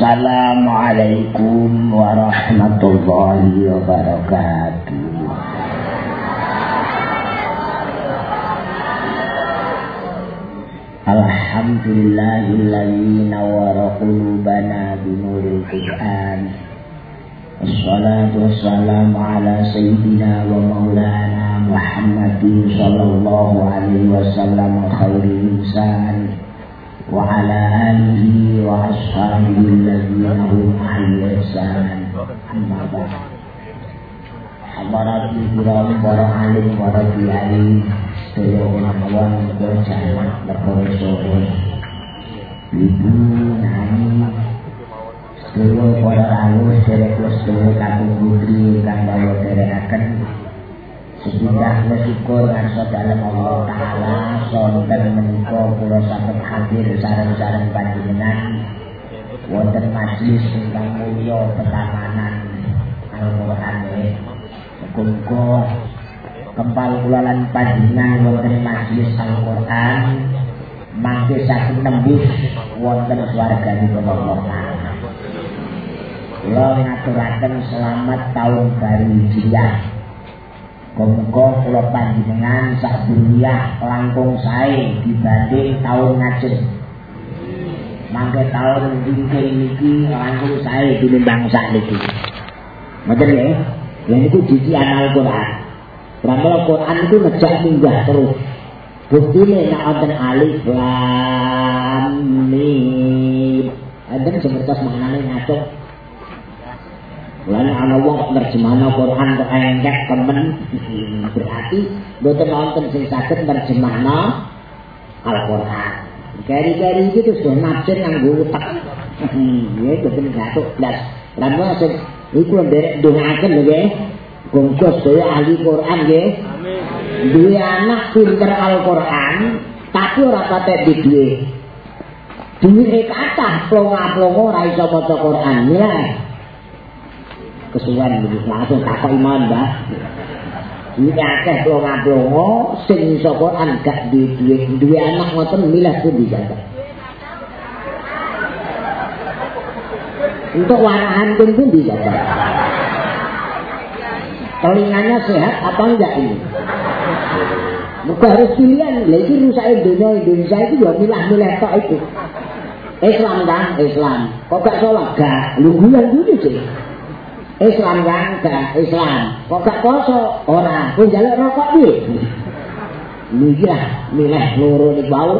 السلام عليكم ورحمة الله وبركاته. الحمد لله الذي نور قلوبنا بنور القرآن. الصلاة والسلام على سيدنا ومولانا محمد صلى الله عليه وسلم خير الإنسان. وعلى آله وأصحابه الذين هم عن الإحسان أما بعد حضرات الكرام para alim para kiai sedaya kawan berjamaah berkorosore ibu nani sedaya para rawuh sedaya sedaya kakung putri kang bawa Sesudah bersyukur ngarsa dalam Allah Ta'ala Sonten menikah kula sampai hadir sarang-sarang panjenengan Wonten majlis tentang mulia pertamanan Al-Quran Muka-muka Kempal kula lan panjenengan wonten majlis Al-Quran Mangke satu nembus wonten suarga di Allah Ta'ala Kula ngaturakan selamat tahun baru Hijriah Muga-muga kula panjenengan sak dunia langkung sae dibanding tahun ngajeng. Mangke tahun dingkir niki langkung sae tinimbang sak niki. Ngoten nggih? Ya niku dadi Al-Qur'an. Pramila Qur'an itu ngejak minggah terus. Buktine nek wonten alif lam mim. Ada sing ngertos maknane ngaco Lan ana wong nerjemahno Quran kok engkek temen berarti mboten wonten sing saged nerjemahno Al-Qur'an. Kari-kari iki terus do nafsir nganggo utek. Ya mboten gatuk blas. Lan wong sing iku nderek ndongaken lho nggih. Gongkos saya ahli Quran nggih. Amin. Duwe anak pinter Al-Qur'an tapi ora patek di duwe. Duwe kathah plonga-plonga ora iso maca Quran. Ya. Kesuwen iki langsung takok iman Mbah iki akeh plonga-plonga sing iso Quran gak duwe duwe anak ngoten milah pundi jaga untuk warahan pun pundi jaga telinganya sehat apa enggak ini Muka harus pilihan, lagi rusak dunia Indonesia itu ya milah-milah tok itu. Islam kan, Islam. Kok gak sholat? Gak, lu dulu sih. Islam kan gak Islam. Kok gak poso? Ora. Kok njaluk rokok piye? Iya, milih loro nek bau.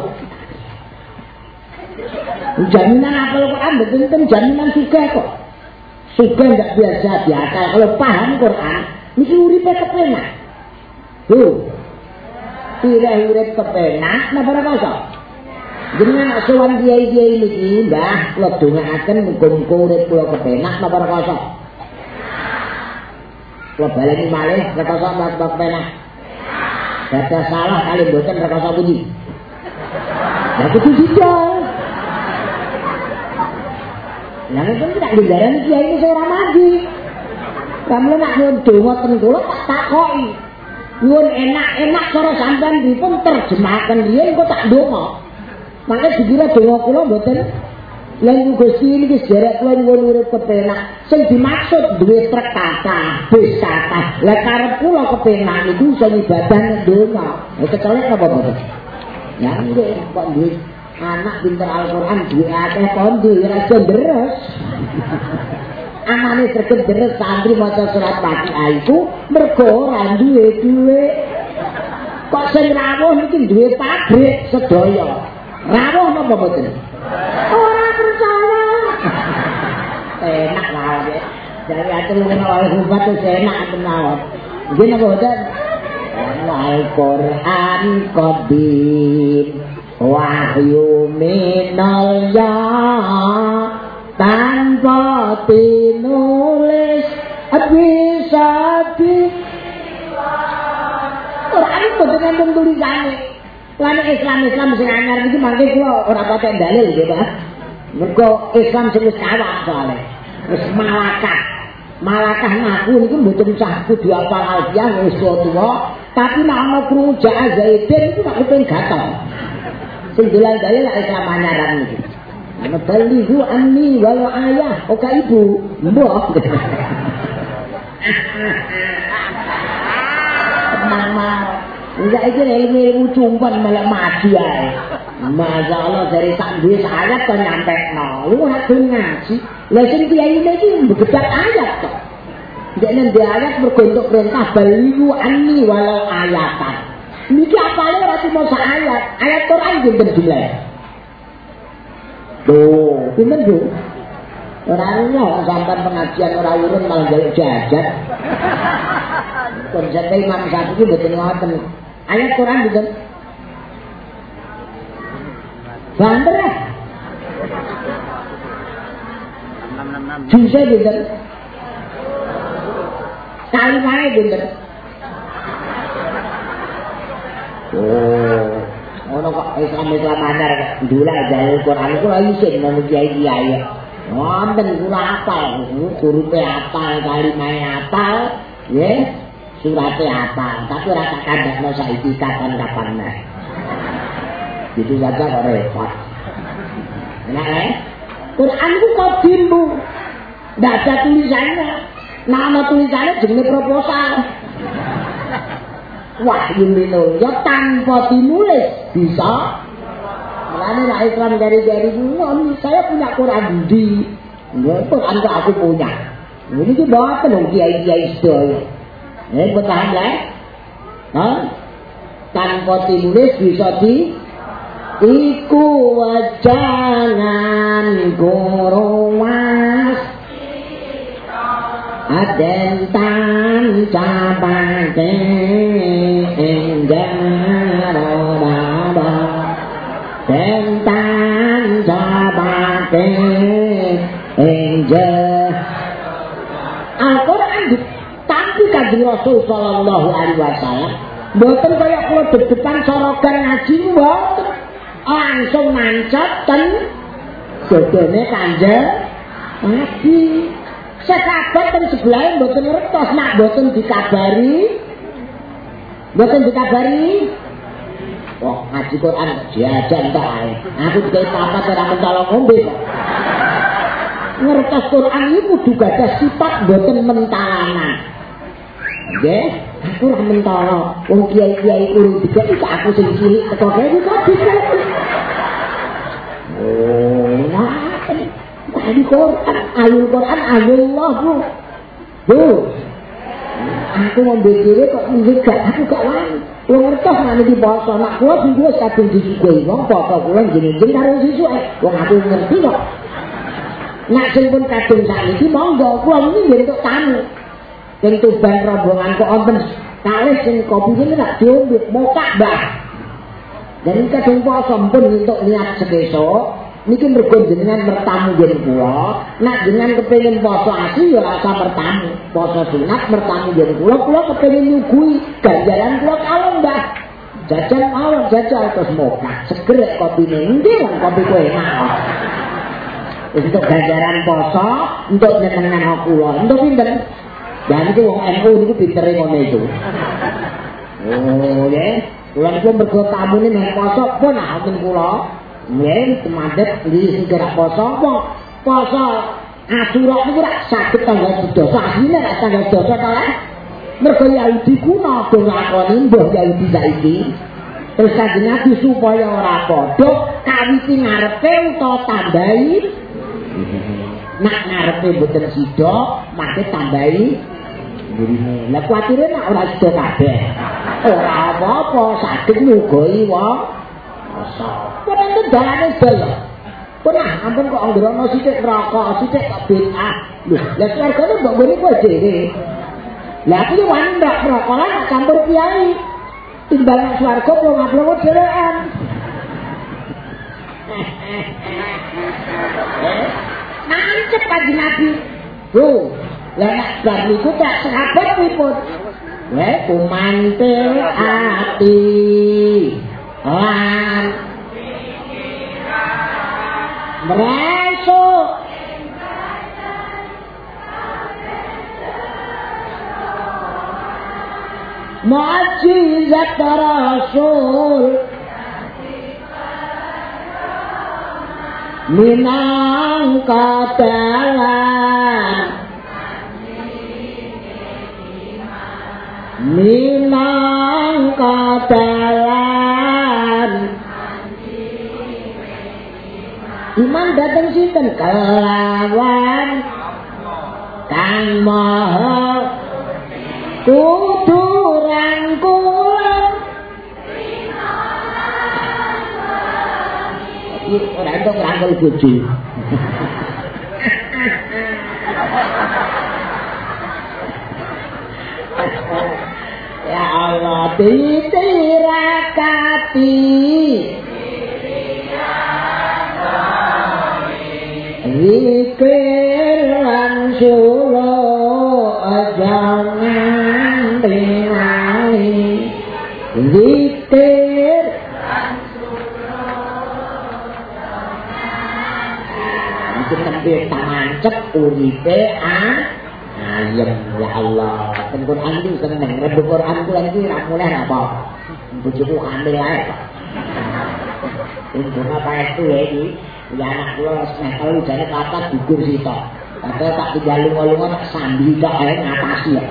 Jaminan apa lo Quran betul jaminan suka kok. Suka enggak biasa biasa kalau paham Quran, mesti uripe kepenak. Tuh. Tidak urip kepenak, napa ora poso? Jenengan sowan kiai-kiai niki, Mbah, kula dongaaken muga-muga urip kula kepenak napa ora poso? Kula baleni malih rekoso mbak penah. Dada salah kali mboten rekoso pundi. Ya kudu dijol. Lah nek iki tak ndaraani kiai iki ora mandi. Kamu nak nyuwun donga ten kula tak takoki. Nyuwun enak-enak cara sampean dipun terjemahkan riyen kok tak ndonga. Mangke dikira donga kula mboten Lan Gusti iki sejarah kula nyuwun urip kepenak. Sing dimaksud duwe trek kata, bis kata. Lah karep kula kepenak niku iso ibadah donya. Ya kecolek apa boten? Ya nggih kok duwe anak pinter Al-Qur'an duwe akeh kondi ora cenderes. Amane sregep deres santri maca surat Fatihah iku mergo ora duwe duwe. Kok sing rawuh iki duwe pabrik sedaya. Rawuh napa boten? Percaya. Enak lah ya. Jadi atur ngono wae rubat wis enak tenan. Nggih napa boten? Al-Qur'an qadim wahyu minal ya tanpa tinulis bisa di Quran itu dengan tulisannya Lan Islam-Islam sing anyar iki mangke kula ora patek dalil nggih, Pak. Mergo Islam sing wis kawak soalé. Wis malakah. Malakah ngaku niku mboten usah kudu apal alfiah wis tuwa, tapi nek ana krungu ja'a zaidin iku tak kuping gatel. Sing dalil dalil lek Islam anyaran iki. Ngebalihu anni walau ayah, oka ibu. Mbok. Mal. Enggak iki ilmu-ilmu cumpan malah mati ae. Masya Allah dari sak duwe ayat kok nyampe no. Lu hati ngaji. Lah sing kiai iki begedak ayat kok. Dene di ayat berbentuk perintah balihu anni walau ayatan. Niki apale ora cuma sak ayat. Ayat Quran pinten jumlahe? Tuh, pinten tuh? Ora ono sampean pengajian ora urun malah gawe jajan. Konsep Imam Syafi'i mboten ngoten. Ayat Quran pinten? Banter ya? Juse pinten? Kali wae pinten? Oh, ono kok Islam Islam anyar kok ndula jalur Quran iku lha isin nang kiai-kiai. Wonten kula apal, hurufe apal, kalimahe apal, nggih. Surate apal, tapi ora tak kandhakno saiki kapan kapan nah. Itu saja kok repot. Enak eh? Quran ku kodimmu. Ndak ada tulisannya. Nama tulisannya jenenge proposal. wahyu minulya tanpa dinulis bisa Mulane nek Islam dari-dari ngomong saya punya Quran di Quran kok aku punya. Ini ki bawa penuh kiai-kiai sedaya. Eh, bertahan lah. Hah? Tanpa dinulis bisa di Iku wajangan kuruwas Aden tan cabate Tentan sabate enje Al-Quran ditampi kanjeng Rasul sallallahu alaihi wasallam. Mboten kaya kula deg-degan sorogan ngaji mboten langsung mancet ten dodone kanjeng ngaji sekabat ten sebelah mboten ngertos nak mboten dikabari mboten dikabari Wah, ngaji Quran jajan ae. Aku juga papat ora mentolo ngombe. Ngertos Quran iki kudu gadah sifat mboten mentalanan. Nggih, aku ora mentolo. Wong kiai-kiai urung dikek iki aku sing cilik teko kene kok bisa. Oh, nah. Tadi Quran, ayat Quran, ayat Allah, Bu. Bu. Aku ngombe dhewe kok enggak, aku gak wani. Wong ngertos ngene iki basa nak kula sing wis kadung disuguhi wong apa kula jeneng-jeneng karo sisuke. Wong aku ngerti kok. Nak sing pun kadung sakniki monggo kula iki nggih entuk tamu. Sing tuban rombongan kok wonten kalih sing kopi iki nak diombe mokak, Mbah. Dan kadung poso pun entuk niat sekesuk niki mergo jenengan bertamu jeneng kula nek jenengan kepengin poso asli ya rasa bertamu. Poso sunat bertamu jeneng kula kula kepengin nyugui. Ganjaran kula kalon mbah jajan awak jajal. Terus moka. Seger kopi ini kopi kue enak untuk ganjaran poso untuk nyenengan aku untuk pinter dan itu wong NU itu pinter ngono itu oh ya. Kula niku mergo tamune nek poso pun ampun kula. Yen temandet li sing ora poso apa poso asura iku ora saged tanggal dosa asline ora tanggal dosa ta lah? Mergo Yahudi kuno do nglakoni mbah Yahudi saiki? Terus kanjeng Nabi supaya ora padha kawiti ngarepe utawa tambahi nak ngarepe mboten sida mate tambahi ngurine lah kuwatire nak ora sida kabeh ora apa-apa saged nyugoi wong Kok nanti dalane dal. Pernah ampun kok anggrono sithik rokok, sithik kok bid'ah. Lho, lah swargane mbok ngene kuwi dhewe. Lah iki wani ndak rokok lan campur kiai. Timbang swarga kok ngaplo dhewean. Nancep kanjeng Nabi. Tuh, lah nek bar niku tak sahabat pripun? Weh, kumantil ati. lan Merasuk Mujizat Rasul minangka dalan minangka dalan iman dateng sinten? Kelawan kang maha kudu rangkulan ora entuk rangkul bojo ya Allah ditirakati. Zikir lan sulo jangan tingali Zikir Sampai tamancep uripe ah ayem ya Allah ten Quran seneng rebu Quran ku lan iki ra apa bojoku hamil ae Ini apa itu ya ini? Ya anak kula telu jane kapan gugur sitok. Padahal tak tinggal lunga-lunga tak sambil tok ae ngatasi ya.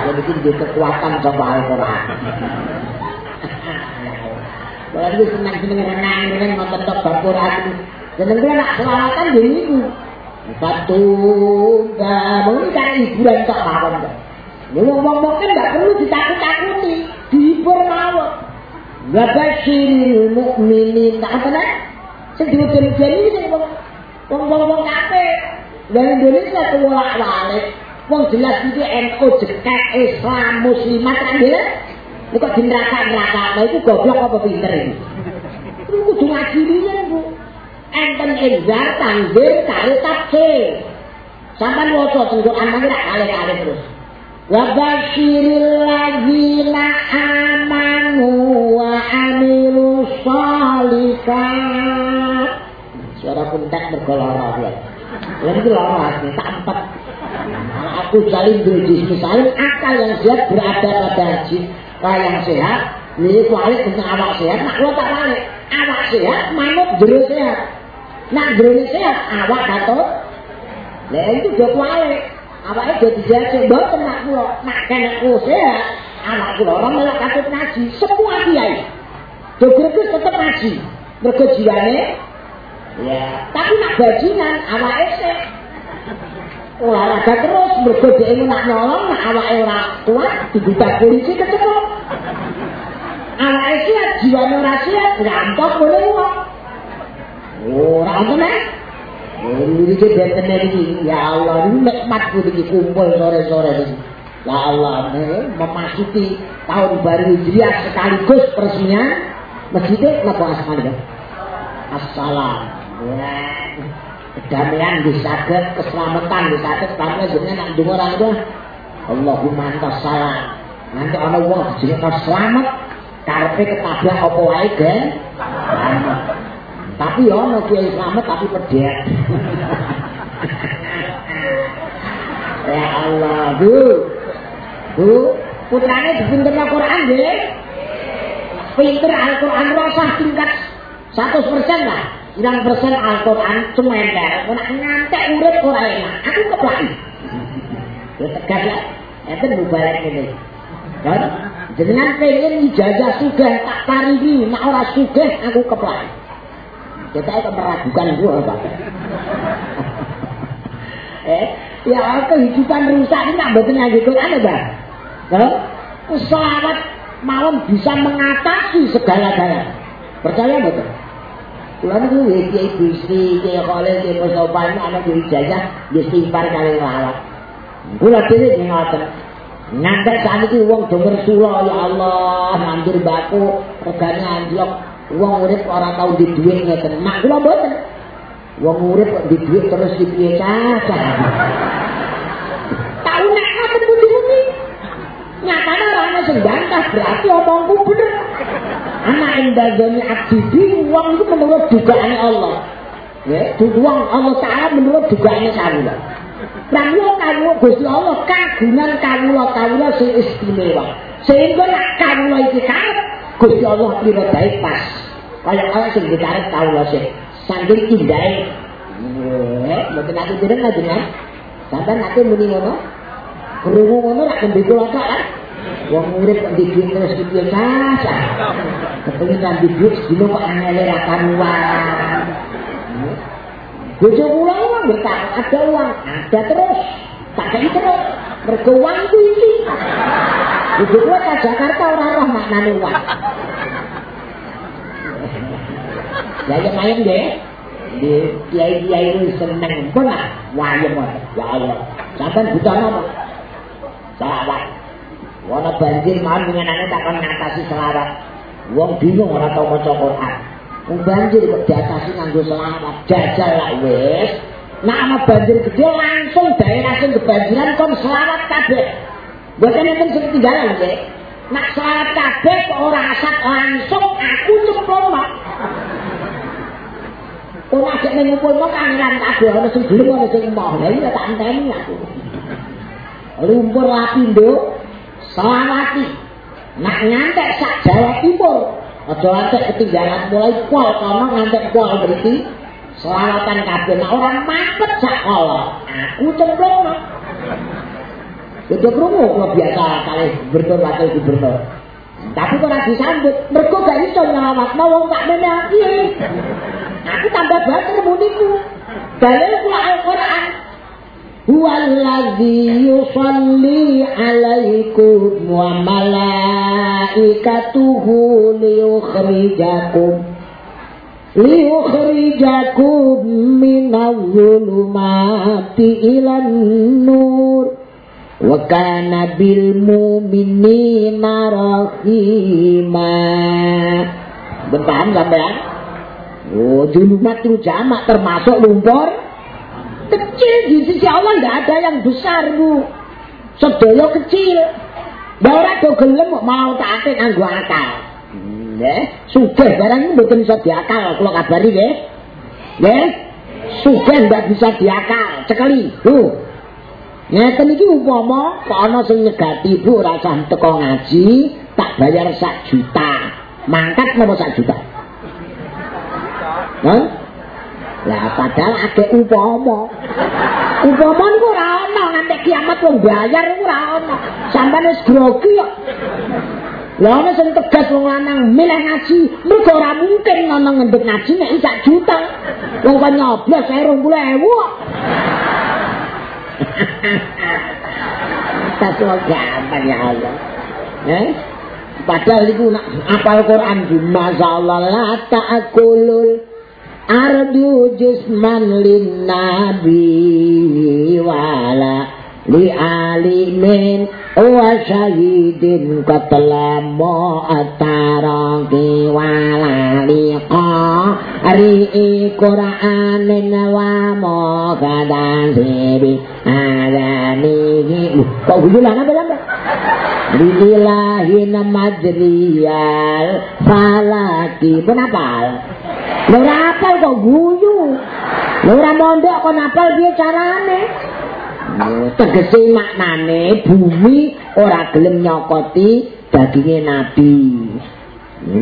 Jadi iki duwe kekuatan coba Al-Qur'an. Kalau itu senang-senang renang, renang mau tetap Al-Qur'an. Seneng kula nak selawatan jadi itu. Satu, mungkin cari hiburan tak mawon. Ngomong-ngomong kan enggak perlu ditakut-takuti, dihibur mawon. Wabashiril mu'minin, tak apa nak? sing diwedeni sing wong-wong kabeh. Lah Indonesia tuwak-walik. Wong jelas iki NU jekak Islam muslimat kan ya. Nek kok dinraka-nraka, itu goblok apa pinter iki? Kudu ngaji iki, Bu. Enten exam tanggir karo tafsir. Sampai waca teng Quran mangke tak kali-kali terus. Wa basyiril ladzina amanu wa amilus shalihat. Suara pundak bergolora ya. Lan iki lara hati tak empat. Aku saling berdiskusi saling akal yang sehat berada pada haji yang sehat. Ini kualik tentang awak sehat, nak tak balik. Awak sehat, manut jero sehat. Nak jero sehat, awak katut. Lah itu udah kualik. Awaknya udah dijajah, boten nak kulo. Nak kena kulo sehat, anak kulo orang malah katut ngaji. Semua kiai. Dogregus tetap ngaji. Mergo Ya, tapi nak bajingan awake sik olahraga terus mergo dhek nak nyolong nak awake ora kuat dibuka polisi kecepet. Awake sihat jiwane ora sihat rampok boleh wong. Ora ana Ini ke benten ini, ya Allah, nikmat ku ini kumpul sore-sore ini. Ya Allah, memasuki tahun baru Hijriah sekaligus peresmian masjidnya, kenapa asmani kan? Assalam. Kedamaian disaged, keselamatan disaged, karena jenenge nak ndonga ora itu Allahumma antas salam. Nanti ana wong jenenge selamat, karepe ketabrak apa wae, Gen. Tapi ya ana kiai selamat tapi pedhek. ya Allah, Bu. Bu, putrane dipinter Al-Qur'an nggih. Pinter Al-Qur'an rasah tingkat 100% lah. Pirang persen Al-Qur'an cemender. Ora ngantek urip ora enak. Aku keplaki. Ya tegas lah. Itu mubalek ini. Kan? Jenengan pengen ijazah sugih tak paringi, nek ora sugih aku keplaki. Kita itu meragukan gua Pak. eh, ya kehidupan rusak ini tak betul lagi Quran ya, Kan? Selamat malam bisa mengatasi segala-galanya. Percaya betul? Kulo niku wis kiai bisri, kiai kale, kiai pesopan ana kiai ijazah di istighfar kali lawat. Kulo dhewe ngoten. Ngantek saniki wong do mersula ya Allah, nandur baku regane anjlok. Wong urip ora tau di dhuwit ngeten. Mak kula mboten. Wong urip kok di dhuwit terus dipiye cacah. Tau nek ngoten pundi-pundi. Nyatane ora ana sing bantah berarti omongku bener. Anak indazoni abdi wong itu menurut dugaan Allah. Ya, wong Allah Ta'ala menurut dugaan kawula. Lan yo kawula Gusti Allah kagungan kawula kawula sing istimewa. Sehingga nek kawula iki karep Gusti Allah bae pas. Kaya kaya sing dikarep kawula sing Sambil indai. Eh, mboten ate jeneng jenengan. Sampeyan ate muni ngono. Krungu ngono rak kendhe kula kan. Wong urip kok dikene terus piye saja. Kepengin ngambil duit dino kok angel ra kula iki nggak ada uang, ada terus. Tak terus. Mergo ku iki. Bojo kula ke Jakarta ora roh maknane uang. Ya ya main deh. Di kiai-kiai itu seneng pun lah. Wae. Ya Allah. Sampai buta apa? Selawat. Wana banjir mau mengenane takon ngatasi selawat. Wong bingung ora tau maca Quran. Wong banjir kok diatasi nganggo selawat. Jajal lah wis. Nak ana banjir gede langsung daerah sing kebanjiran kon selawat kabeh. Mboten enten sing ketinggalan nggih. Nak selawat kabeh kok ora asat langsung aku cemplung Ora sik ning ngumpulno kangelan kabeh ana sing gelem ana sing moh. Lah iya tak enteni aku. Lumpur lapindo selawati. Nak ngantek sak Jawa Timur. Aja antek ketinggalan mulai pol kono ngantek pol berarti selawatan kabeh nek ora mapet sak kala. Aku cemplung. Itu krungu kula biasa kali gubernur wakil gubernur. Tapi kok ora disambut, mergo gak iso nyelawatno wong tak meneh Aku tambah bater muniku. Dalil kula Al-Qur'an. Huwallazi yusalli alaikum wa malaikatuhu liyukhrijakum liyukhrijakum minadh-dhulumati ilan nur wa kana bil mu'minina rahima. Betul sampean? Oh, julumat itu jamak termasuk lumpur kecil di sisi Allah tidak ada yang besar bu. Sedaya kecil. Ya ora do gelem mau tak atik nganggo akal. Nggih, sugih barang mboten iso diakal kula kabari nggih. Nggih. Sugih ndak bisa diakal, cekali. Bu. Ngeten iki upama kok ana sing nyegati Bu teko ngaji, tak bayar sak juta. Mangkat napa sak juta? Hah? Lah padahal ade upama. Upama niku ora ana nganti kiamat wong bayar niku ora ana. Wis grogi. Lah ana sing tegas wong lanang milih ngaji, mergo ora mungkin ana ngendhek ngaji nek sak juta. Wong kok nyoblos 20.000 Tak gampang ya Allah. Eh? Padahal itu nak apal Quran di masalah la ta'kulul ardu jisman lin nabi wala li alimin wa syahidin qatla mo ataraki wala li qari qur'anin wa mo kadan sibi adani kok bujulan apa lambat Lillahi majriyal falaki Benapal Ora apal kok guyu. Ora mondok kok apal piye carane? Tegese maknane bumi ora gelem nyokoti daginge nabi.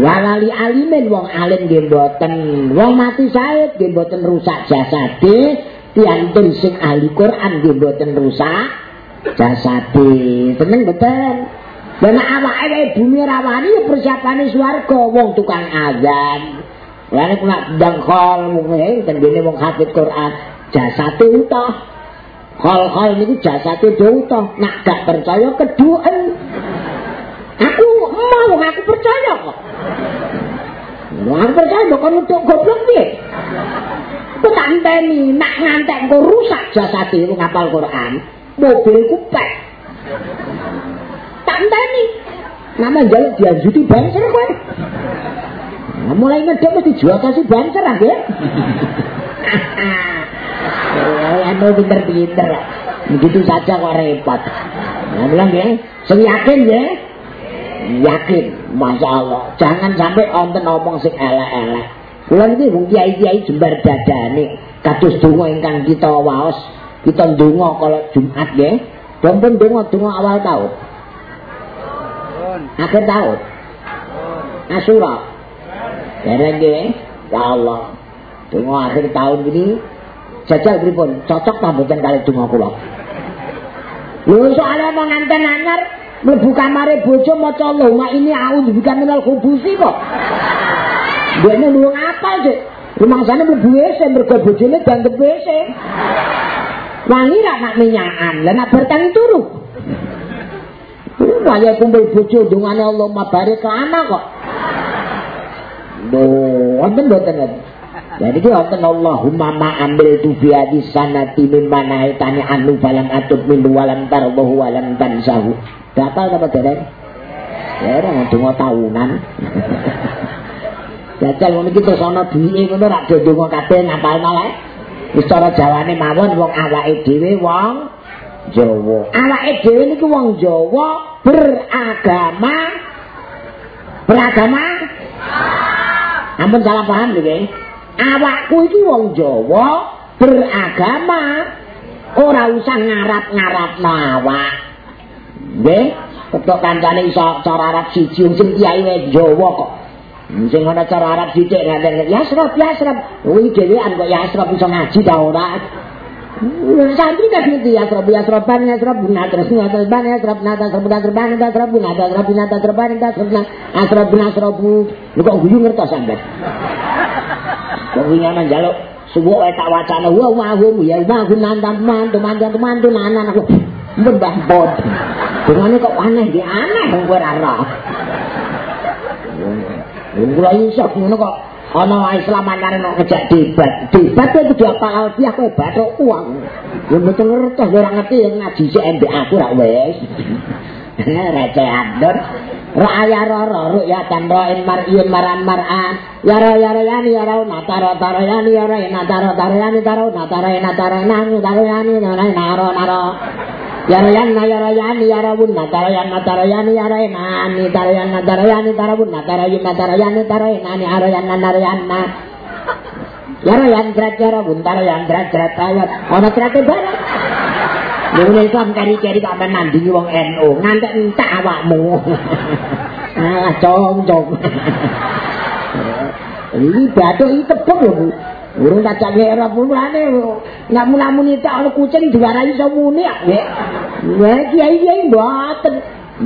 Walali alimin wong alim nggih mboten, wong mati sae nggih mboten rusak jasade, tiantun sing ahli Quran nggih mboten rusak jasade. Teneng mboten. Dan awake bumi rawani persiapane swarga wong tukang azan. Lane kula dangkol mungkin ten dene wong hafid Quran jasate utah. Hal-hal jasate do utah. Nak gak percaya keduen. Aku mau aku percaya kok. Wong aku percaya kok nutuk goblok piye? Ku tak enteni nak ngantek engko rusak jasate wong ngapal Quran. Mobilku pek. Tak enteni. Nama jaluk dianjuti banser kowe. Nah, mulai ngedek mesti jual kasih banter ah ya. Ya, anu pinter-pinter. Begitu saja kok repot. Nah, bilang ya, sing yakin ya. Yakin, Masya Allah. Jangan sampai onten ngomong sing elek-elek. Kula niki wong kiai-kiai jembar dadane kados donga ingkang kita waos, kita ndonga kalau Jumat nggih. Dompun donga donga awal tahun. Akhir tahun. Asyura. Dereng nggih. Ya Allah. Donga akhir tahun ini jajal pripun? Cocok ta mboten kali donga kula? Lho soalnya mau nganten anyar mlebu kamare bojo maca Allahumma ini auzu bika minal khubusi kok. Dene lu ngapal sih? Rumangsane mlebu WC mergo bojone dandep WC. Wangi ra nak minyakan, lah nak bertang turu. Kaya kumpul bojo dungane Allah mabare ke anak kok. Loh, wonten mboten Jadi ki wonten Allahumma ma ambil tu hadis sanati min mana itani anu falam atub min walam tarbahu walam tansahu. Batal apa dereng? Ya ora ndonga tahunan. Jajal ngono iki terus ana duwike ngono rak do ndonga kabeh ngapal malah. Wis cara Jawane mawon wong awake dhewe wong Jawa. Awake dhewe niku wong Jawa beragama beragama Ampun salah paham nggih. Awakku iki wong Jawa beragama ora usah ngarap-ngarapno awak. Nggih, ketok kancane iso cara Arab siji sing kiai Jawa kok. Sing ana cara Arab sithik ngaten ya srep ya srep. Kuwi dhewean kok ya srep iso ngaji ta ora. Santri kan ngerti ya srep ya srep ban ya srep buna terus ya terus ban ya srep nata srep nata srep nata srep buna nata srep nata srep ban nata srep nata buna srep lu kok guyu ngertos sampean. Wingi njaluk subuh wae tak wacana wa wa ya wa gunan teman teman teman teman aku mbah bod. Dungane kok aneh di aneh wong ora. Wong kula iso ngono kok ana Islam antare nek ngejak debat. Debat itu kudu apa alfiah kowe bathuk uang. Yo mboten ngerti ora ngerti ngaji sik mbek aku ra wis. Receh adon. Raya roro ru ya in mar iyun maran maran. Ya ro ya ro yani ya ro nataro taro yani ya ro nataro taro yani taro nataro nataro nang taro yani naro naro. Yarayanna yarayani yarabunna tarayanna tarayani yarayanani tarayanna tarayani tarabunna tarayunna tarayani tarayanani arayanna narayanna Yarayan drat yarabun tarayan drat drat ayat Ono drat barang Nunggu Islam kari-kari tak menandingi wong NU Ngantek entak awakmu. Ah, cong-cong Ini batuk ini tebak loh bu. Urung tak cak ngerap mulane Nggak mula-muni tak ada kucing diwarai iso muni ya Wah kiai kiai mboten.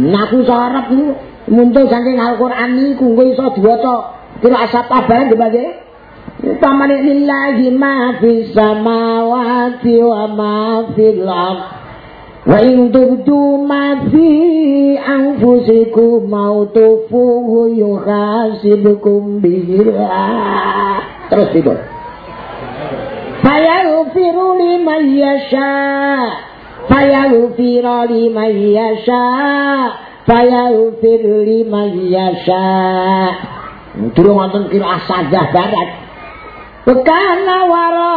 Ngaku sarap lu Muntah saking Al-Quran niku Gue iso diwaca Kira asap abaran dibaca Pamane lillahi ma fi samawati wa ma fil ardh Wa in tubdu ma fi anfusikum mautufuhu yuhasibukum bihirah Terus tidur. Fayaghfiru liman yasha. Fayaghfiru liman yasha. Fayaghfiru liman yasha. Durung wonten kira sadah barat Bekana wara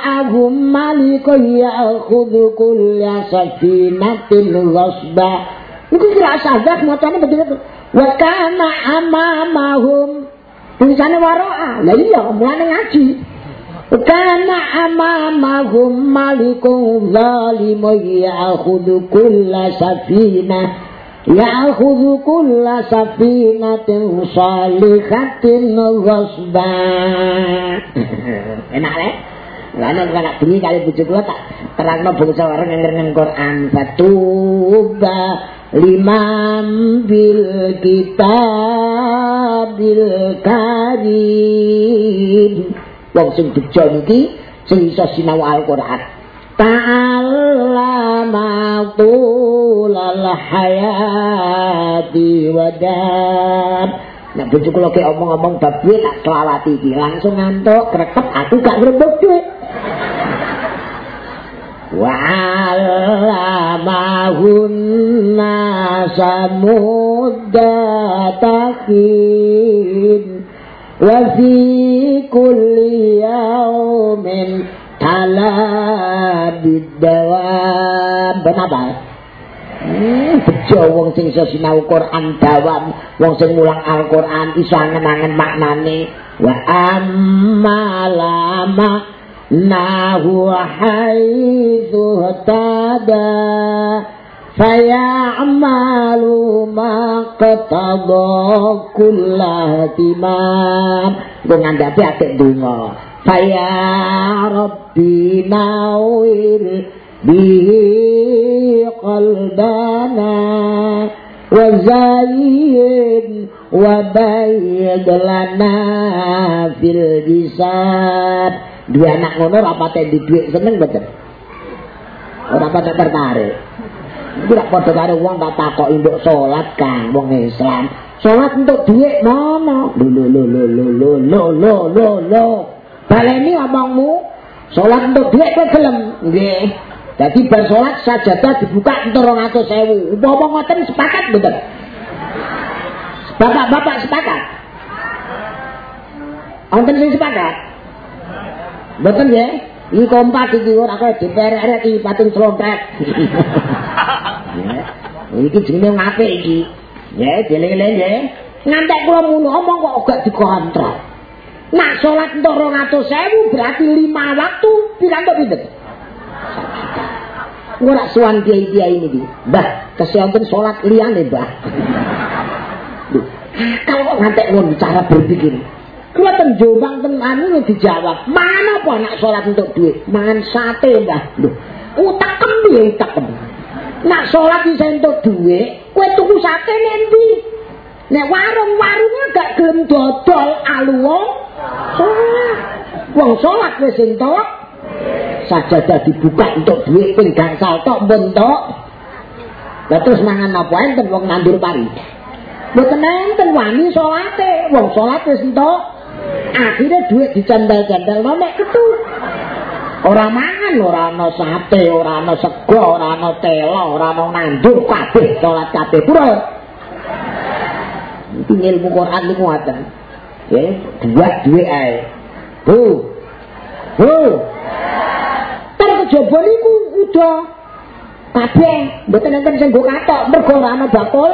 agum maliko ya khudu kulya safinatin ghasba Itu kira sadah macamnya betul-betul Wakana amamahum Tulisannya wara Lah iya mulanya ngaji. Kana amamahum malikun zalimu ya'khudhu kulla safina Ya'khudhu kulla safinatin salihatin ghasba Enak le? Lalu kalau nak bunyi kali bujuk lo tak terang no bungsa orang yang ngerti Quran Fatuba limam bil kitabil karim wong sing bejo niki sing iso sinau Al-Qur'an. Ta'allama tulal hayati wadab. Nek bojo kula ki omong-omong bab duwe tak kelawati iki langsung ngantuk kretep aku gak ngrebuk duwe. Wa'allamahun nasamudatakin وفي كل يوم ala bidawam benapa Hmm, bejo wong sing iso sinau Quran dawam, wong sing mulang Al-Qur'an iso angen-angen maknane. Wa ammalama nahu haitsu tada fayamalu ma qatada kullu timam wong atik donga Faya Rabbi nawir bihi qalbana wa zayyin wa bayyid lana fil jisad dua anak ngono rapate di duit seneng betul ora pada tertarik. Iki rak padha karo wong tak takoki mbok salat Kang wong Islam. Salat untuk duit nono lho lho lho lho lho lho lho lho lho baleni omongmu salat untuk duit kowe gelem nggih dadi bar salat sajadah dibuka entuk 200.000 upama ngoten sepakat betul Bapak-bapak sepakat? Wonten sing sepakat? Mboten nggih? Iki kompak iki ora kaya DPR iki patung slompet. Iki jenenge ngapik iki. Ya, dieling-eling nggih. Ngantek kula mulu omong kok gak dikontrak. Nak salat entuk 200.000 berarti 5 waktu pirantuk pinten? Ora suwan kiai-kiai niki. Mbah, kesehatan salat liyane, Mbah. Kalau ngantek ngono cara berpikir. Ten Jombang ten anu dijawab, "Mana apa anak salat untuk duit? Mangan sate, Mbah." Lho, utakem piye utakem? Nak salat iki entuk duit, kowe tuku sate nendi? Nek warung-warunge gak gelem dodol aluwo, salat. Wong salat wis entuk sajadah dibuka untuk duit ping gangsal tok bentuk. Lah terus mangan apa enten wong nandur pari? Mboten enten wani salate, wong salat wis entuk. akhirnya duit dicendel-cendel no nek ketu ora mangan ora ana sate ora ana sego ora ana telo ora ana nandur kabeh salat kabeh pura iki ilmu Quran niku ngoten ya dua duit ae bu bu ter kejaba niku udah kabeh mboten enten sing go katok mergo ora ana bakul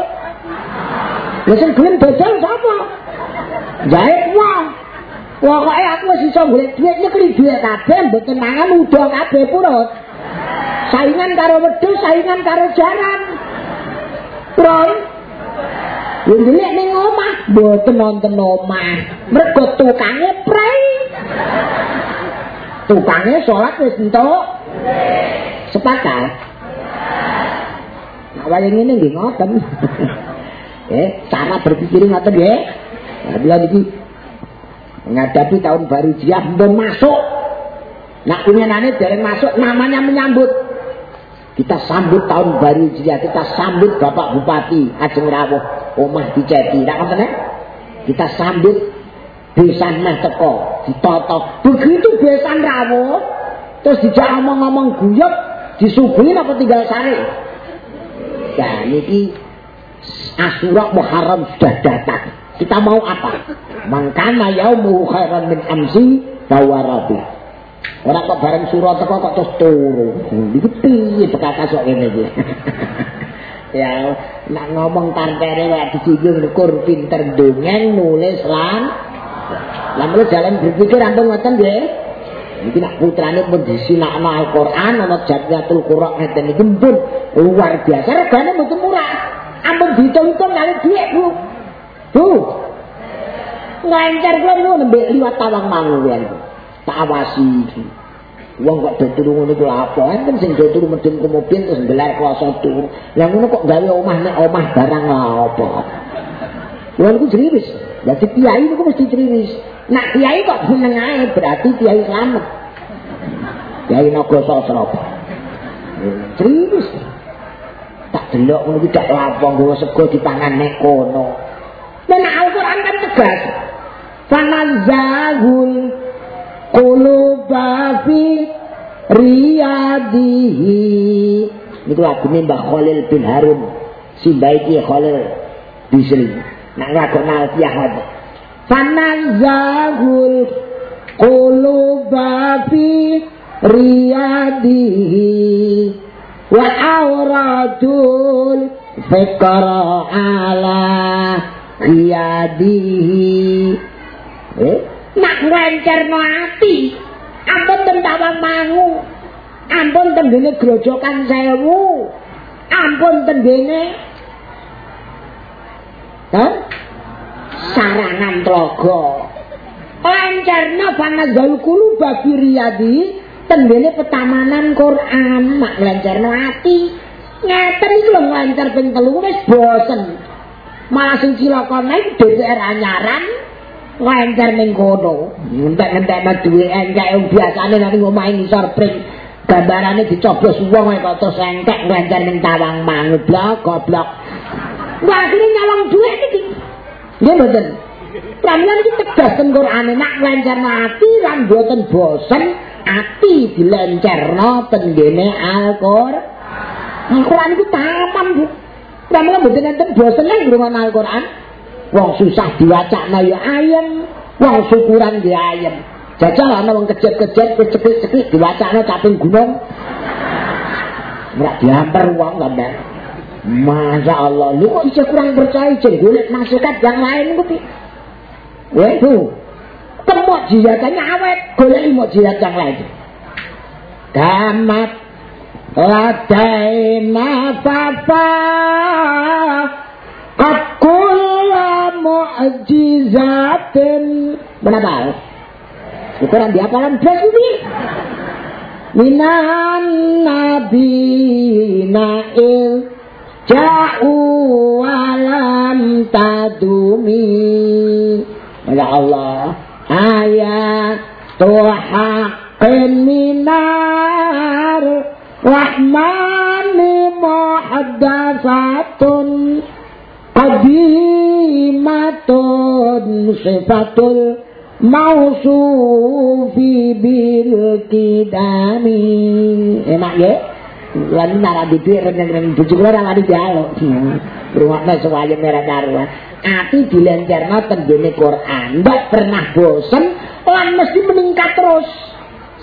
lha sing gelem dodol sapa jahit wong Pokoke aku wis iso golek dhuwit nyekli dhuwit kabeh mboten mangan udo kabeh purut. Saingan karo wedhus, saingan karo jaran. Pron. Yo golek ning omah, mboten wonten omah. Mergo tukange prei. Tukange salat wis entuk. Sepakat. Nah, wae ngene nggih eh, cara berpikir ngoten nggih. Lah iki menghadapi tahun baru dia belum masuk punya nane dereng masuk namanya menyambut kita sambut tahun baru dia kita sambut bapak bupati Ajeng Rawuh omah diceti tak ngerti kita sambut besan meh teko ditoto begitu besan Rawuh terus dijak ngomong-ngomong guyup disuguhin apa tinggal sari nah ini Asyura Muharram sudah datang kita mau apa? Mangkana yaumu khairan min amsi bawarabi. Ora kok bareng surah teko kok terus turu. Iki piye bekaka sok ngene iki. Ya, nak ngomong tantere wae disinggung kur pinter dongeng nulis lan lan mulai jalan berpikir ampun ngoten nggih. Iki nak putrane pun disinakno Al-Qur'an ana Jamiatul Qur'an ngeten iki pun luar biasa regane mboten murah. Ampun dihitung-hitung kali dhuwit, Bu. Bu. Ngancar kula niku nembe liwat tawang mangu ya. Tak awasi. Wong kok do turu ngono ku apa? Enten sing do turu medhun ke mobil terus gelar kuasa turu. Lah ngono kok gawe omah nek omah barang lha apa? Wong ku jriwis. Dadi kiai niku mesti jriwis. Nak kiai kok seneng ae berarti kiai selamat. Kiai naga sasra. Jriwis. Tak delok ngono ku dak lapong gowo sego dipangan nek kono. Dan Al-Quran kan tegas. Fanazahul kuluba fi riyadihi. Ini lagu ini Mbak Khalil bin Harun. Simbaiki Khalil Bisri. Nak ngaku nalpiyah ada. Fanazahul kuluba fi riyadihi. Wa awradul fikra ala riyadihi eh? Nak ngelencerno ati. Ampun tentawang mangu. Ampun tenggene grojokan sewu. Ampun tenggene Hah? sarangan tlogo lancarna panazal kulu babi riyadi tendene petamanan Quran. Mak lancarna ati. Ngaten iki lho lancar ping telu wis bosen. Malah sing cilaka naik DPR anyaran lancar ning kono entek-entek duwe engkek biasane nek ngomahe ngisor pring gambarane dicoblos wong kok terus engkek lancar ning tawang manut blok goblok Wah, ini nyalong duit iki. Nggih mboten. Pramila iki tegas ten Qur'ane nak lancarno ati lan mboten bosen ati dilencerno ten ngene Al-Qur'an. Al-Qur'an iku tamam, Bu. Pramila mboten enten bosen lan ngrungokno Al-Qur'an. Wong susah diwacakno ya ayem, wong syukuran ya ayem. Jajal ana wong kejet-kejet kecek-cekik diwacakno caping gunung. Ora diamper wong gambar. Masya Allah, lu kok bisa kurang percaya ceng golek nasihat yang lain kok Wah itu, temuk jihatannya awet, golek mau jihad yang lain. Damat ladaina fafa Kakula mu'jizatin. Berapa? Ukuran di apalan belas ini? Minan nabi na'il ja'u walam tadumi. Ya Allah ayat tuhaqqin minar. Rahmani muhaddasatun qadimatun sifatul mausufi bil kidami. Enak ya lan nara di dhuwit rendeng-rendeng bojo ora wani jaluk rumakne suwaye merah karuan. Ati dilencerno tenggene Quran ndak pernah bosen lan mesti meningkat terus.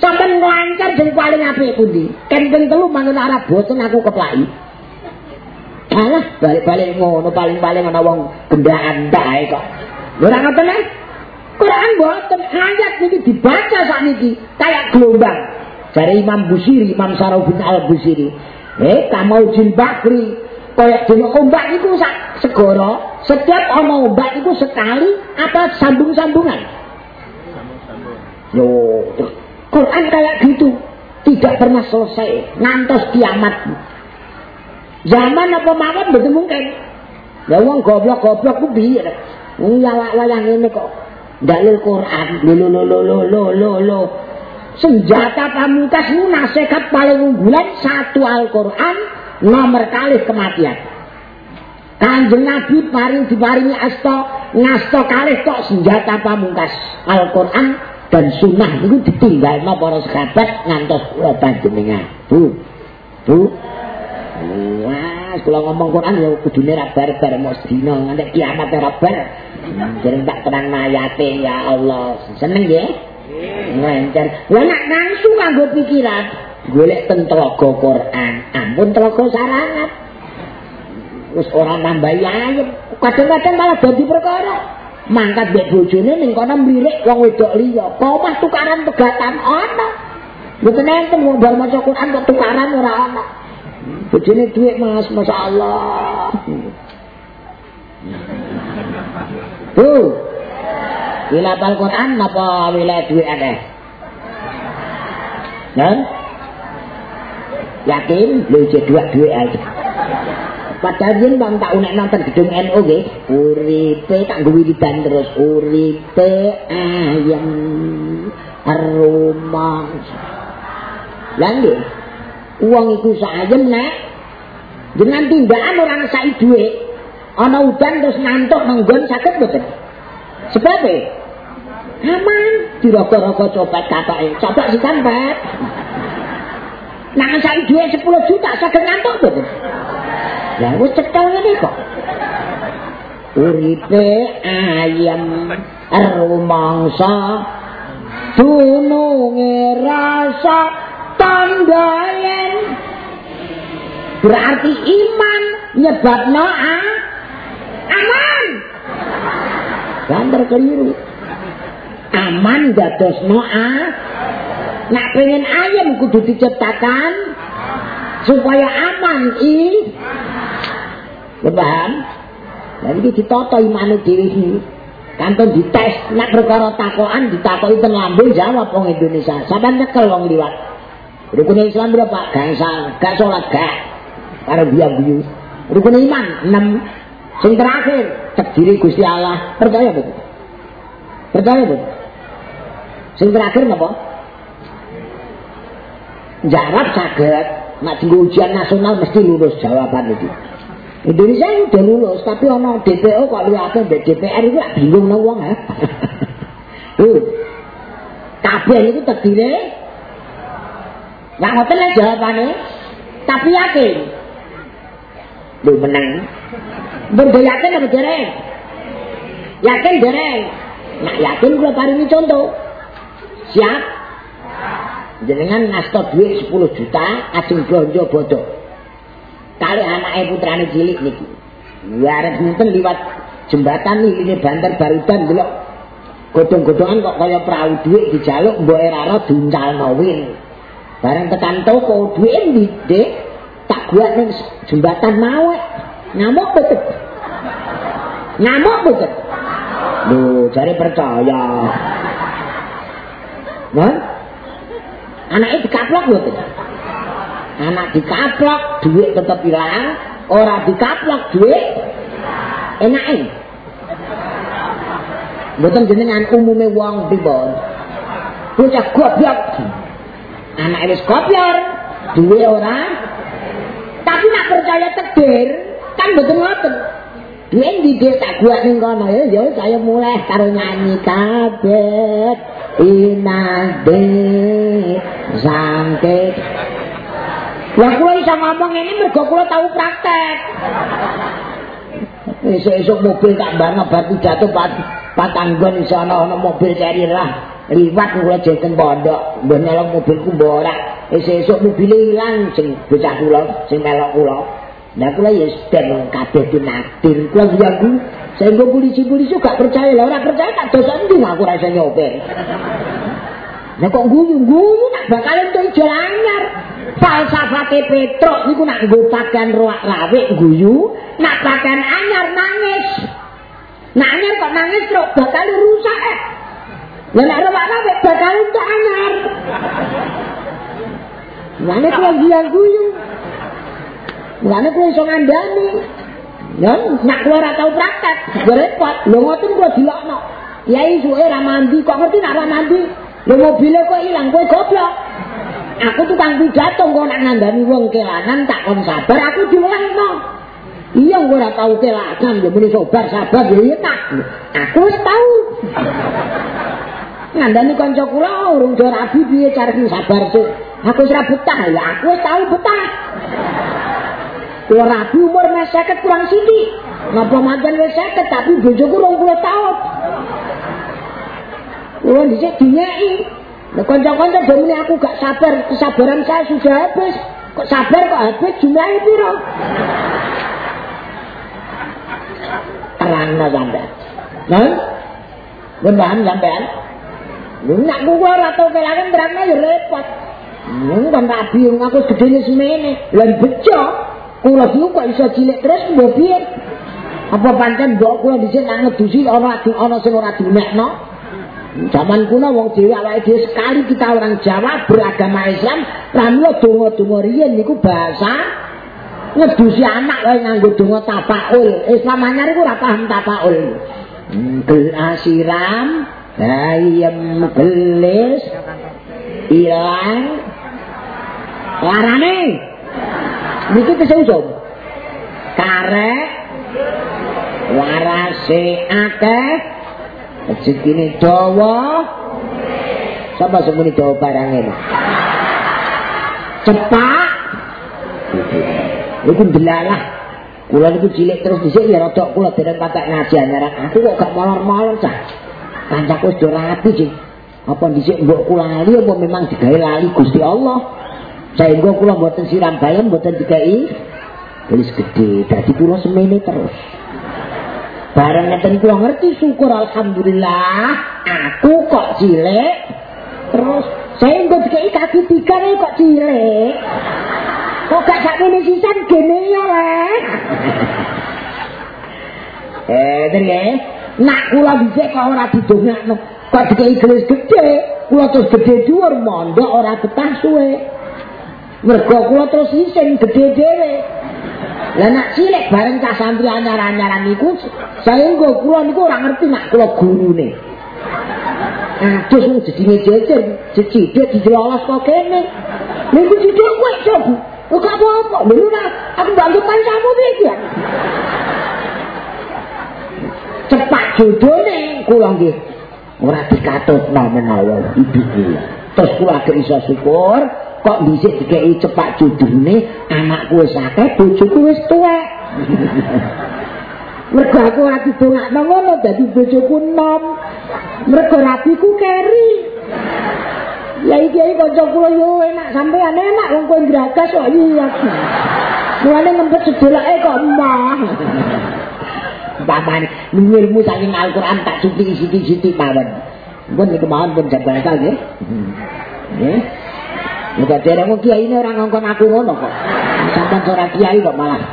Sampean nglancar sing paling apik pundi? Kenten telu mangun ora bosen aku keplaki alah balik-balik ngono paling-paling ana wong gendaan bae kok ora ngoten Quran boten ayat iki dibaca sakniki kayak gelombang Jare Imam Busiri, Imam Sarauddin Al-Busiri. Eh, Kamaujin Bakri, kaya dene ombak iku sak segara, setiap ana ombak iku sekali apa sambung-sambungan? Sambung-sambung. Yo, Quran kayak gitu, tidak pernah selesai, ngantos kiamat. Zaman apa mawon mboten mungkin. Ya wong goblok-goblok ku piye? Wong wayang ngene kok. Dalil Quran, lo lo lo lo lo lo lo. senjata pamungkasmu nasihat paling unggulan satu Al-Quran nomor kali kematian kanjeng Nabi paring diparingi asto ngasto kali kok senjata pamungkas Al-Quran dan sunnah itu ditinggal no para sahabat ngantos kula panjenengan bu bu wah kalau ngomong Quran ya kudune ra bar-bar mos dina nganti kiamat ora bar jeneng tak tenang mayate ya Allah seneng nggih Lancar. Lah nak nangsu kanggo pikiran, golek ten telaga Quran. Ampun telaga sarangan. Wis ora nambah ayem. Kadang-kadang malah dadi perkara. Mangkat mbek bojone ning kono mlirik wong wedok liya. Pomah tukaran pegatan ana. Mboten enten wong bar maca Quran kok tukaran ora ana. Bojone dhuwit Mas, masyaallah. Tuh, Wilapal Quran apa wilayah duit ada? Kan? Yakin? Lu jadi dua duit aja. Padahal yen bang tak unek nonton gedung NU nggih, uripe tak nggawe diban terus uripe ayam rumah. Lah nggih. Wong iku sayem nek dengan tindakan orang sai duit ana udan terus ngantuk nenggon sakit mboten? Sebab aman dirogo-rogo copet katake copet si kampet nang sak duwe 10 juta saged ngantuk to ya wis cekel ngene kok. Uripe ayam rumangsa dununge rasa tanggayen berarti iman nyebabno aman. Gambar keliru aman dados noa nak pengen ayam kudu diciptakan supaya aman i. Paham? Dan ini ditata imane diri kantun dites nek perkara takokan ditakoki ten lambung jawab wong Indonesia. Sampean nyekel wong liwat rukun Islam berapa? Gangsal gak salat gak. Karo biang-biu. Rukun iman 6 sing terakhir terdiri Gusti Allah. Percaya betul percaya betul sing terakhir napa jawab saged nek ujian nasional mesti lulus jawaban itu. Indonesia ini udah lulus, tapi ono DPO kok apa DPR itu bingung nang wong ya. Tuh. Kabeh itu terdiri Nggak ngoten lah jawabannya, tapi yakin. Lu menang. Benda yakin apa dereng? Yakin dereng. Nah yakin kula paringi contoh. Siap? Jenengan ngastor duit 10 juta, ajeng blonjo bodoh. kali anake putrane cilik niki. Warep nenten liwat jembatan iki ini banter barudan delok godhong-godhongan kok kaya prau dhuwit dijaluk mbok ora ora diuncalno win. Bareng tekan toko dhuwit ndi, Dik? Tak buat ning jembatan mau. Ngamuk betul. Ngamuk betul. Lho, jare percaya. Nah? Anake dikaplok betul. anak dikaplok duit tetep hilang ora dikaplok duit enak ini betul jenengan umumnya wong pribon bocah goblok anak ini skopior duit ora. Tapi nak percaya tedir kan betul ngoten. Duit di desa gua ning kono. Ya ya saya mulai karo nyanyi. Kabeh inade sampai Lah kula iso ngomong ini mergo kula tau praktek. Esuk-esuk mobil tak banget batu jatuh pat patanggon iso ana mobil cari lah. Liwat kula jeken pondok, mbok nyolong mobilku mbok ora. Esuk-esuk mobil ilang sing bocah kula sing melok kula. Lah kula ya sedeng kabeh dinaktir. Kula biyangu sehingga polisi-polisi gak percaya lah, ora percaya tak dosa ndi aku rasa nyopir. Lah kok guyu-guyu nak bakal entuk ijo anyar. Falsafate Petruk niku nak nggo pakaian ruwak rawik guyu, nak pakaian anyar nangis. Nak anyar kok nangis truk bakal rusak eh. Lah nak ruwak rawik bakal entuk anyar. Mane kuwi biar guyu. Mane kuwi iso ngandani. Ya, nak kuwi ora tau praktek, repot. Lho ngoten kuwi dilokno. Yai suwe ra mandi, kok ngerti nak ra mandi? Lho mobilnya kok ilang, kowe goblok. Aku tukang pidato kok nak ngandani wong kelanan tak kon sabar, aku diulangno. Iya gue ora tau kelanan, ya muni sabar sabar ya tak. Aku wis tau. Ngandani kanca kula urung do rabi piye cara sabar sih. Aku wis ra betah ya, aku wis tau betah. Kula rabi umur mes 50 kurang sithik. Napa manten wis 50 tapi bojoku 20 tahun. Kula dhisik dinyeki. Lah kanca-kanca domene aku gak sabar, kesabaran saya sudah habis. Kok sabar kok habis jumlahe piro? Terangna sampean. Nah, benar sampean. Nak gua ora tau kelangan terangna ya repot. Nung kan rabi yang aku gedene semene. Lah bejo. Kula iki kok iso cilik terus mbok piye? Apa pancen mbok kula dhisik nang ngedusi ana ana sing ora dinekno? Zaman kuna wong dhewe awake dhewe sekali kita orang Jawa beragama Islam, pramila donga-donga riyen niku bahasa ngedusi anak wae nganggo donga tafaul. Islam anyar iku ora paham tafaul. Gelasiram, ayem gelis, ilang, larane. Niki kesusum. Karek, warase akeh, rezekine dawa sapa semuni dawa barang cepak. Iku delalah kula niku cilik terus dhisik ya rodok kula dereng patek ngaji anyaran aku kok gak molor-molor cah kancaku wis rapi sih apa dhisik mbok kula lali apa memang digawe lali Gusti Allah? Sehingga kula mboten siram bayam mboten dikai tulis gede dadi kula semene terus. Bareng ngeten kula ngerti syukur alhamdulillah aku kok cilik. Terus saya engko dikai kaki tiga nih kok cilik. Kok gak sak ngene sisan gene ya eh nggih nak kula dhisik kok ora didongakno kok dikei gelis gede kula terus gede dhuwur mondok ora betah suwe mergo kula terus isin gede dhewe lah nak cilik bareng cah santri anyar-anyaran niku saenggo kula niku ora ngerti nak kula gurune Aduh, sing jedine jejer, jecidhe dijelolos kok kene. Niku cidhe kowe coba. Kok apa-apa. Lho aku bantu kancamu iki ya. Cepat judone kula nggih. Ora dikatutno menawa ibu kula. Terus kula gak iso syukur kok dhisik dikeki cepat judune anakku wis akeh bojoku wis tuwek. Mergo aku ora didongakno ngono dadi bojoku nom. Mergo rapiku keri. Ya iki iki kanca kula yo enak sampean enak wong kowe gragas kok iya. Mulane ngempet sedelake kok emah. Bapane ilmu saking Al-Qur'an tak cuti sithik-sithik mawon. Pun niku mawon pun jabal nggih. Nggih. Muga dereng kiai ini ora ngongkon aku ngono kok. Sampeyan ora kiai kok malah.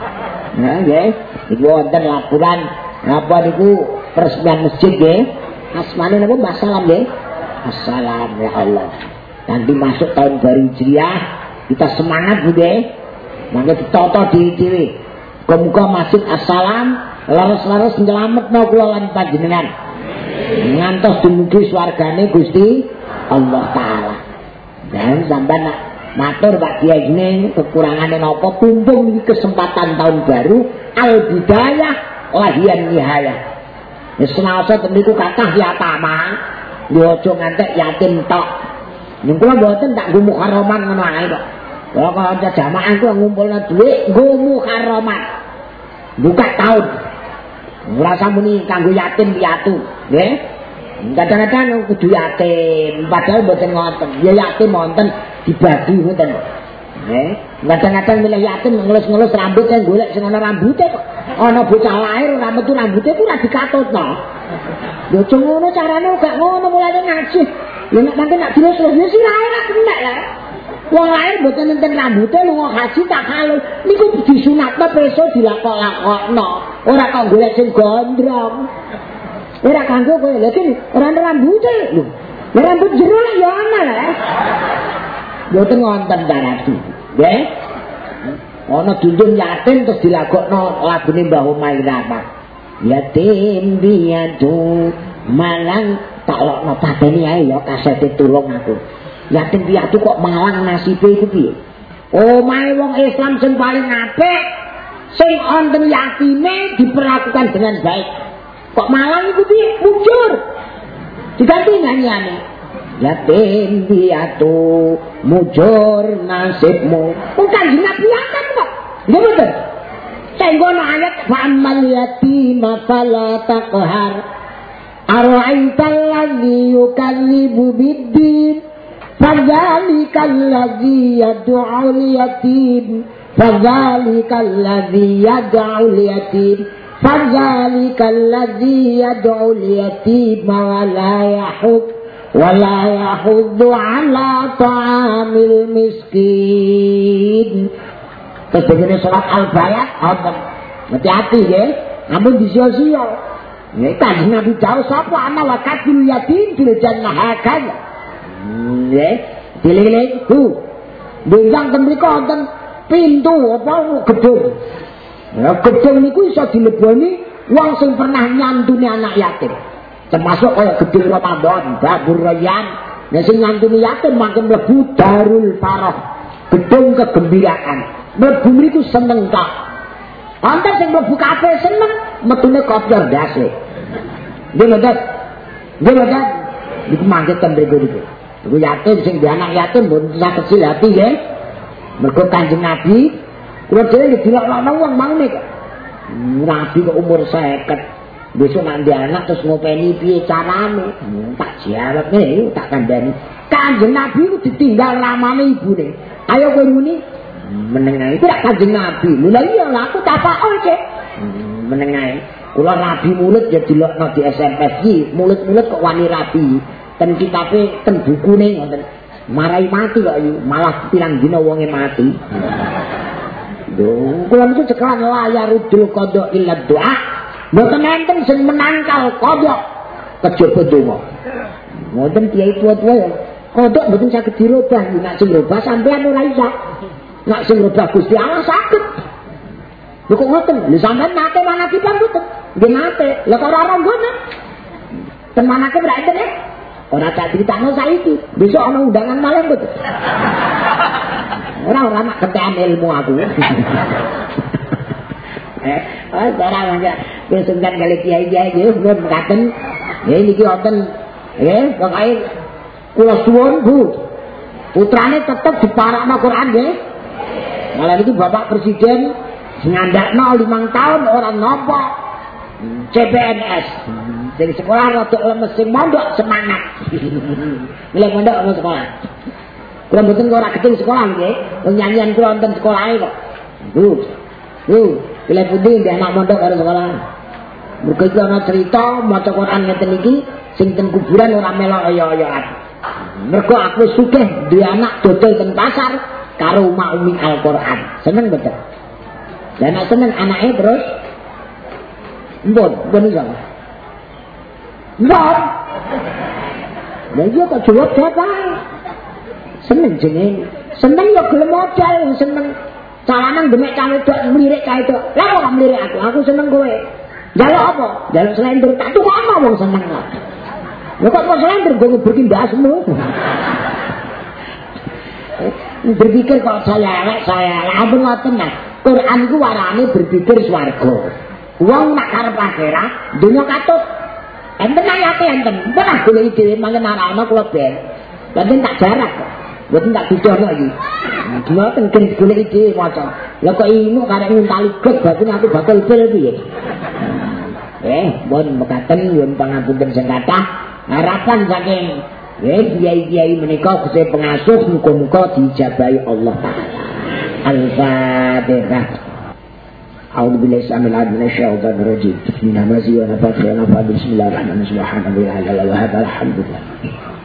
Nah, nggih. Iku wonten laporan napa niku peresmian masjid nggih. Asmane napa Mbah Salam nggih. Assalam ya Allah. Nanti masuk tahun baru Hijriah, kita semangat Bude. Mangga ditoto dhewe-dhewe. Muga Masjid Assalam laras-laras nyelametno kula lan panjenengan. Ngantos dumugi swargane Gusti Allah taala. Dan sampean matur Pak Kiai ini kekurangane napa pumpung iki kesempatan tahun baru al bidayah lahian nihayah. Wis senasa niku kathah yatama. Yo aja ngantek yatim tok. Ning kula mboten tak nggo muharraman ngono ae kok. Kula kanca jamaah ku ngumpulna dhuwit nggo muharraman. Buka tahun. Ora samuni kanggo yatim piatu, nggih. Kadang-kadang kudu yatim, padahal mboten ngoten. Ya yatim wonten dibagi ngoten. Nggih. Kadang-kadang milih yatim ngelus-ngelus rambut sing golek sing ana rambuté kok. Ana bocah lahir ora metu rambuté ora dikatutno. Yo ngono carane gak ngono mulane ngaji. Ya nek nanti nak dilus lho sih ra kenek lah. Wong lain mboten enten rambute lunga haji tak halus. Niku disunatno peso dilakok-lakokno. Ora kok golek sing gondrong. Ora kanggo kowe lha iki ora rambute lho. Ya rambut jero ya ana lah. Mboten wonten baratu. Nggih. Ana dundun yatim terus dilakokno lagune Mbah Umairah. Yatim biadu malang tak lokno pateni ae ya kasete tulung aku. Lah ten piatu kok malang nasibe iku piye? Omahe wong Islam sing paling apik, sing wonten yakine diperlakukan dengan baik. Kok malang iku piye? Mujur. Diganti nyanyiane. Ya ten piatu mujur nasibmu. Wong kan dina piatu kok. Ngono mboten? Tenggo ayat wa amal yatima fala taqhar. Arwa intalani yukallibu biddin. فذلك الذي يدعو اليتيم فذلك الذي يدعو اليتيم فذلك الذي يدعو اليتيم ولا يحب ولا يحض على طعام المسكين Terus begini surat Al-Bayat, hati-hati ya, namun disial-sial. Nek kanjeng Nabi jauh sapa ana wakatul yatim fil jannah hakaya. Nggih, dile-dile ku. Dinggang temriko wonten pintu apa gedung. Ya gedung niku iso dileboni wong sing pernah nyantuni anak yatim. Termasuk kaya gedung Ramadan, Babur Rayyan. Nek sing nyantuni yatim makin mlebu Darul Farah. Gedung kegembiraan. Mlebu niku seneng tak. Antar sing mlebu kafe seneng, metune kopior dase. Nggih mboten. Nggih mboten. Iku mangke ten mriku niku. Iku yatim sing di anak yatim mboten sak kecil hati nggih. Mergo Kanjeng Nabi kula dhewe dilakno wong maune kok. Nabi kok umur 50. Besok nanti anak terus ngopeni piye carane. Hmm, tak jawab nih, tak kandani. Kanjeng Nabi ku ditinggal lamane ibune. Ayo kowe muni, menengai itu tak kanjeng nabi mula iya aku tak apa cek hmm, kula rabi mulut ya dilokno di SMS iki mulut-mulut kok wani rabi ten kitabe ten bukune ngoten marai mati kok yu malah pirang dina wonge mati lho kula niku cekelan layar udul kodok illa doa Mboten enten sing menangkal kodok kejaba donga. Mboten kiai tua-tua ya. Kodok mboten saged dirubah, nek sing rubah sampean ora iso. Nek sing rubah Gusti Allah saged. Lho kok ngoten? Lho sampean nate mana kita mboten? Nggih nate. Lha kok ora ngono? Temanake berarti ya? Ora tak critakno saiki. Besok ana undangan malam mboten? Ora ora mak ketean ilmu aku. eh, oh, ora mangga wis sungkan kali kiai-kiai iki mun mekaten. Ya niki wonten nggih pokoke kula suwun Bu. Putrane tetep diparakno Quran nggih. Malah iki Bapak Presiden ngandakno 5 tahun orang nopo CPNS. Jadi sekolah rada lemes sing mondok semangat. Milih mondok apa sekolah? Kula mboten ora gedung sekolah nggih. Wong nyanyian kula wonten sekolahe kok. Bu. Bu, pilih pundi ndek anak mondok karo sekolah. Mergo iki ana cerita maca Quran ngeten iki sing kuburan ora melok kaya-kayaan. Mergo aku sugih duwe anak dodol ten pasar karo umak umi Al-Qur'an. Seneng betul. Lah nek seneng anake terus mbon, mbon iso. Mbon. Lah iya kok jawab siapa? seneng jenenge seneng ya gelem modal seneng calanan demek cah wedok mlirik cah itu lha kok mlirik aku aku seneng kowe jaluk apa jaluk slender tak tukokno wong seneng kok lho kok kok slender gue nguburki mbasmu berpikir kok saya elek saya elek apa ngoten nah Quran ku warane berpikir swarga wong nak karep akhirat dunya katut enten ayate enten pernah golek dhewe mangke narana kula ben Banten tak jarak kok. Mboten tak didono iki. Mboten ken golek iki maca. Lah kok inu karek nguntali gek berarti aku bakal bel piye? Eh, bon mekaten yen pangapunten sing kathah harapan saking eh kiai-kiai menika Gusti pengasuh muga-muga dijabahi Allah taala. Al-Fatihah. أعوذ بالله السلام العليم. من الشيطان الرجيم. من همزه ونفخه ونفخه بسم الله الرحمن الرحيم. سبحان الله. وهذا الحمد لله.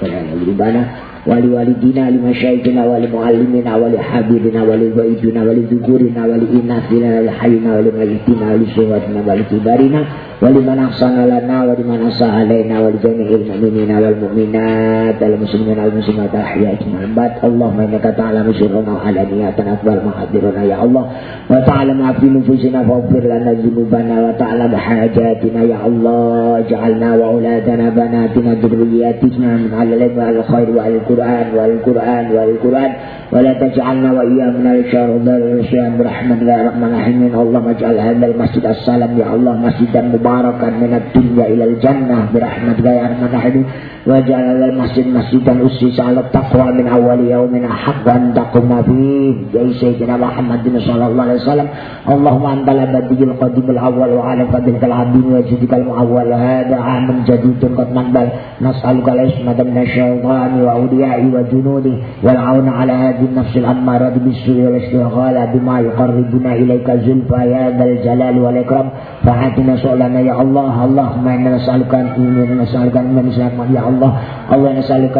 ولا ولوالدينا لمشايخنا ولمعلمنا ولحبيبنا ولغائبنا ولذكورنا ولإناثنا ولحينا ولميتنا ولشهواتنا ولكبارنا. ولمن أحسن لنا ولمن أساء علينا ولجميع المؤمنين والمؤمنات المسلمين والمسلمات الأحياء والأموات اللهم إنك تعلم سرنا وعلانياتنا أكبر محاضرنا يا الله وتعلم ما في نفوسنا فاغفر لنا ذنوبنا وتعلم حاجاتنا يا الله اجعلنا وأولادنا بناتنا ذرياتنا من على العلم وعلى الخير وعلى القرآن وعلى القرآن وعلى القرآن ولا تجعلنا وإياهم من الشر والشيان برحمتك يا رحمن الرحيم اللهم اجعل هذا المسجد السلام يا الله مسجدا مباركا mubarakan minat dunia ilal jannah. Birahmat gaya arman rahimin wa ja'al al masjid dan ussisa sa'ala taqwa min awwali yawmin haqqan taqum fihi jai sayyidina Muhammadin sallallahu alaihi wasallam. Allahumma antal abadiyil qadimul awal wa 'ala fadlikal adim wa jidikal mu'awal hada amin jadidun kot naqbal nas'aluka al ismada min wa awliya'i wa junudi. Wal 'auna 'ala hadhihi nafsil al ammarati bis-su'i istighala bima yukarribuna ilaika zulfa ya dal jalal wal ikram. Fahatina su'lana ya Allah Allah inna nas'aluka inna nas'aluka inna nas'aluka ya Allah Allah nas'aluka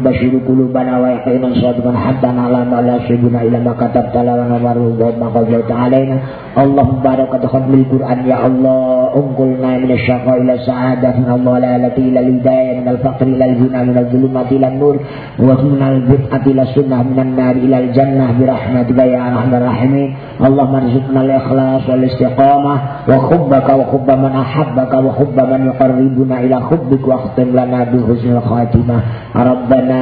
basiru kulu qulubana wa yaqinan sadiqan hatta na'lamu la syibuna ila ma katabta lana wa narudhu alaina اللهم بارك ختم القرآن يا الله انقلنا من الشقاء إلى السعادة من الضلالة إلى الهداية من الفقر إلى الغنى من الظلمات إلى النور ومن البدعة إلى السنة من النار إلى الجنة برحمتك يا أرحم الراحمين اللهم ارزقنا الإخلاص والاستقامة وحبك وحب من أحبك وحب من يقربنا إلى حبك واختم لنا بحسن الخاتمة ربنا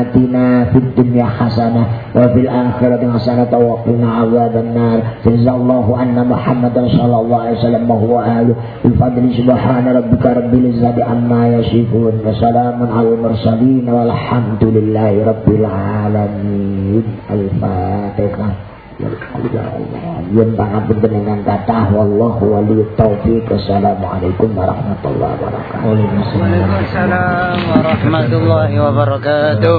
آتنا في الدنيا حسنة وفي الآخرة حسنة وقنا عذاب النار جزا الله أن محمدا صلى الله عليه وسلم وهو آله بفضل سبحان ربك رب العزة عما يصفون وسلام على المرسلين والحمد لله رب العالمين الفاتحة Ya Allah, yen pangapunten dengan kata wallahu wali taufik. Wassalamualaikum warahmatullahi wabarakatuh. Waalaikumsalam warahmatullahi wabarakatuh.